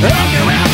Look around.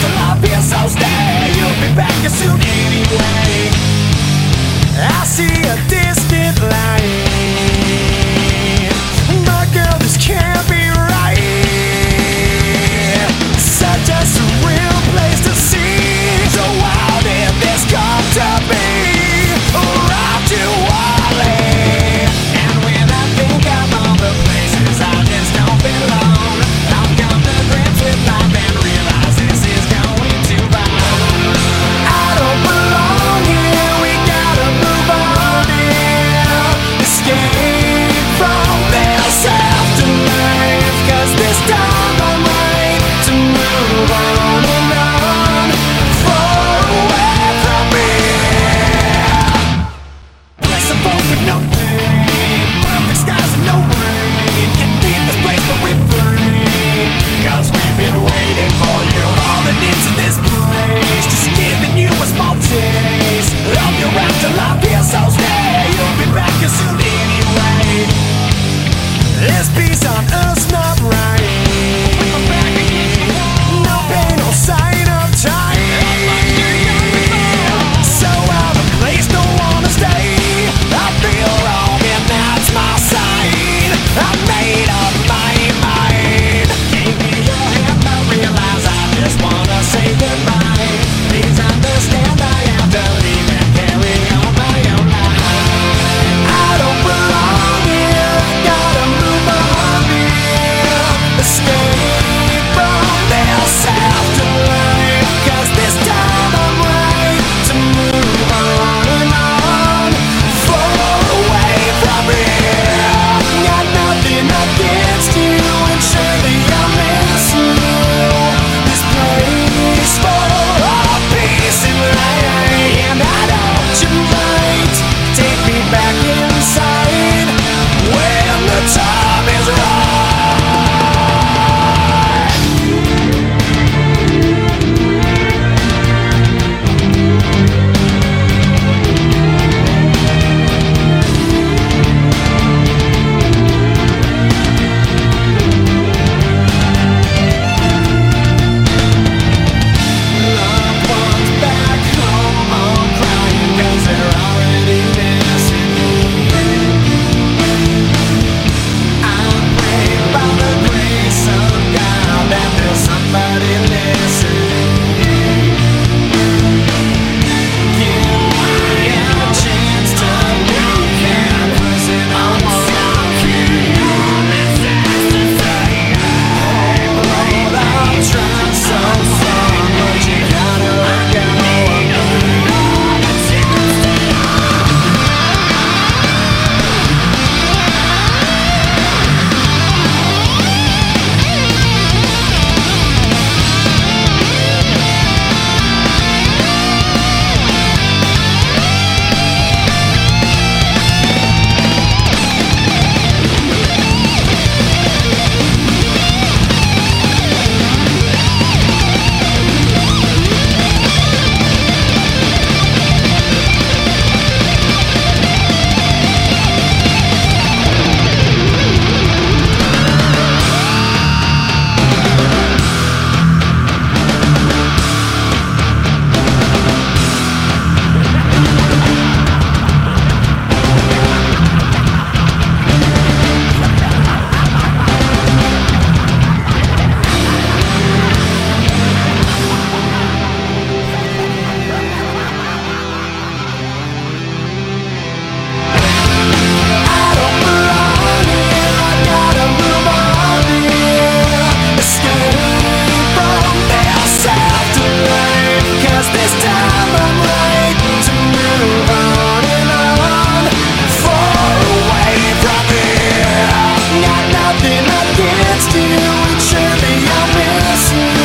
it's you, it should be obvious.